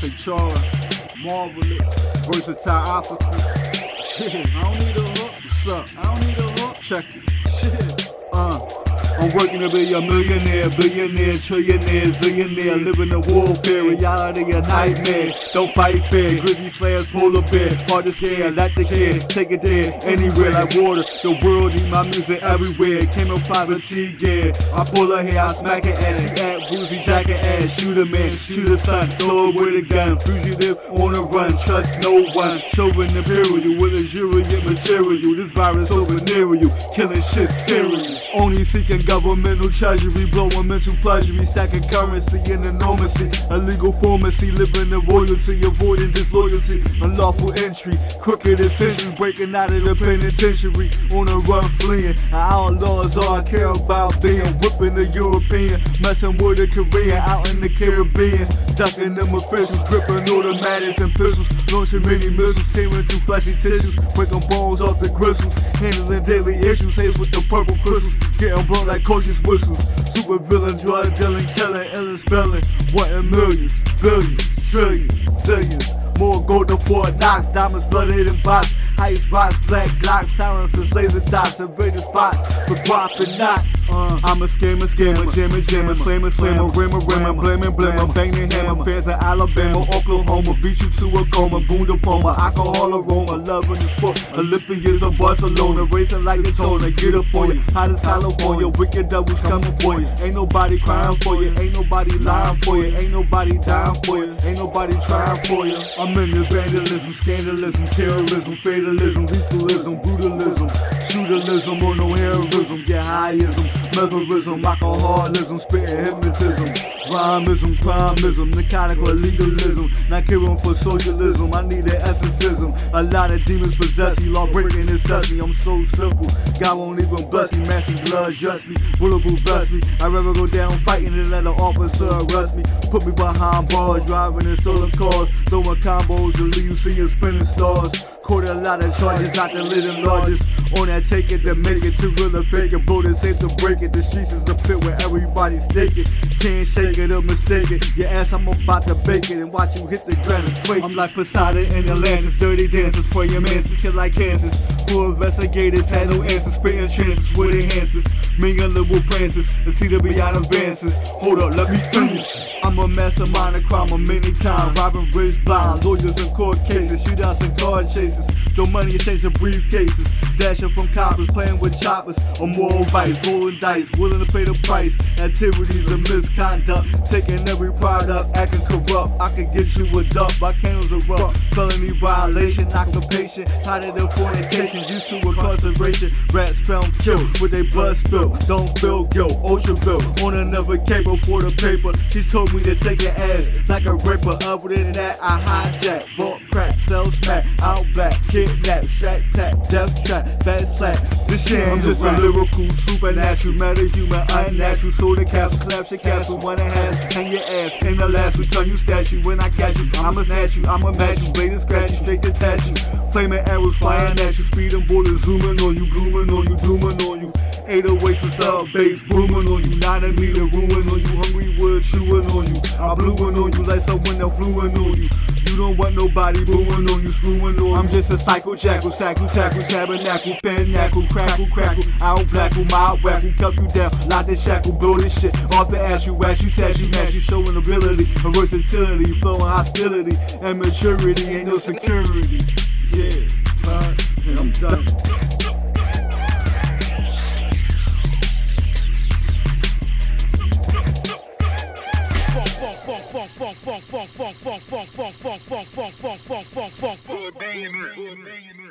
say charge. Marvelous, versatile optical. Shit, I don't need a hook. What's up? I don't need a hook. Check it. Shit, uh. I'm working to be a millionaire, billionaire, trillionaire, zillionaire, living in warfare, reality a nightmare. Don't fight fair, grizzly flares, polar bear, hard scare, like the care, take it there, anywhere like water. The world need my music everywhere. Came in T gear. I pull her hair, I smack her ass, she act boozy, jacket ass, shoot a man, shoot a son, throw it with gun, fugitive on a run, trust no one, showing imperial with a luxuriant material. This virus over near you, killing shit serious. Only seeking governmental treasury, blowing mental pleasure, stacking currency in enormity. Illegal pharmacy, living in royalty, avoiding disloyalty, unlawful entry, crooked century, breaking out of the penitentiary, on a run fleeing. Outlaws all I care about being, whipping the European, messing with the Korean, out in the Caribbean, ducking them officials, gripping automatics and pistols, launching many missiles, tearing through fleshy tissues, breaking bones off the crystals, handling daily issues, haze with the purple crystals, getting blown like cautious whistles. Super villain, drug dealing, killing, ill spelling. Wanting millions, billions, trillions, zillions. More gold than Fort Knox, diamonds flooded in box. Ice box, black glocks, silencers, laser dots, invaded spots for dropping knots. Uh, I'm a scammer, scammer, jammer, jammer, slammer, slammer, rimmer, rimmer, blaming, blammer, banging hammer, fans in Alabama, Oklahoma, beat you to a coma, boom diploma, alcohol aroma, loving the sport, Olympians of Barcelona, racing like a toner, get up on you, hot as California, wicked devils coming for you, ain't nobody crying for you, ain't nobody lying for you, ain't nobody dying for you, ain't nobody trying for you. I'm in the vandalism, scandalism, terrorism, fatalism, lethalism, brutalism, shootalism, or no heroism, get highism, mesmerism, alcoholism, spitting hypnotism, rhymism, crimeism, narcotic or legalism, not caring for socialism, I need an ethicism. a lot of demons possess me, law breaking touch me, I'm so simple, God won't even bless me, massive blood just me, bulletproof bless me, I'd rather go down fighting than let an officer arrest me, put me behind bars, driving in stolen cars, throwing combos and leave you seeing spinning stars. Caught a lot of charges, got the little largest. On that take it to make it to real or fake it. Bro, this ain't to break it. The streets is the pit where everybody's naked. Can't shake it or mistake it. Your ass, I'm about to bake it and watch you hit the ground and quake. I'm like Poseidon in Atlantis. Dirty dancers for your manses, kill like cancers. Full investigators had no answers. Spitting chances with enhancers. Prances and see the beyond advances. Hold up, let me finish. I'm a mastermind of crime of many kinds. Robbing rich blind, lawyers in court cases, shootouts and card chases. Throw money in change briefcases. Dashing from coppers, playing with choppers. Or moral vice, rolling dice, willing to pay the price. Activities of misconduct, taking every product, acting corrupt. I can get you a duck, volcanoes erupt. Felony violation, occupation, hotter than fornication, used to incarceration. Rats found killed with their blood spilled. Don't feel guilt, ocean bill on another cable for the paper. She told me to take an ass like a raper. Other than that, I hijack, vault crack, sell smack, out back, kidnap, shack tap, death trap, fast slap. This shit, I'm just a lyrical, supernatural, metahuman, unnatural. So the castle, collapse your castle, one and a half, hang your ass. In the last return, you statue when I catch you. I'ma snatch you, I'ma match you, blade and scratch you, straight detach you. Flaming arrows flying at you, speeding bullets zooming on you, blooming on you, dooming on you. 808 for sub bass, booming on you, not a meter, ruin on you, hungry wood chewing on you. I blueing on you like someone else fluing on you. You don't want nobody booing on you, screwing on I'm just a psycho jackal, sackle, tackle, tabernacle, pinnacle, crackle, crackle, out blackle, mild whackle, cut you down, lock the shackle, blow this shit off the ass, you ass, you test, you mash, you showing ability, and versatility, flowing hostility, and maturity, ain't no security. Yeah, and I'm done. Good day in it.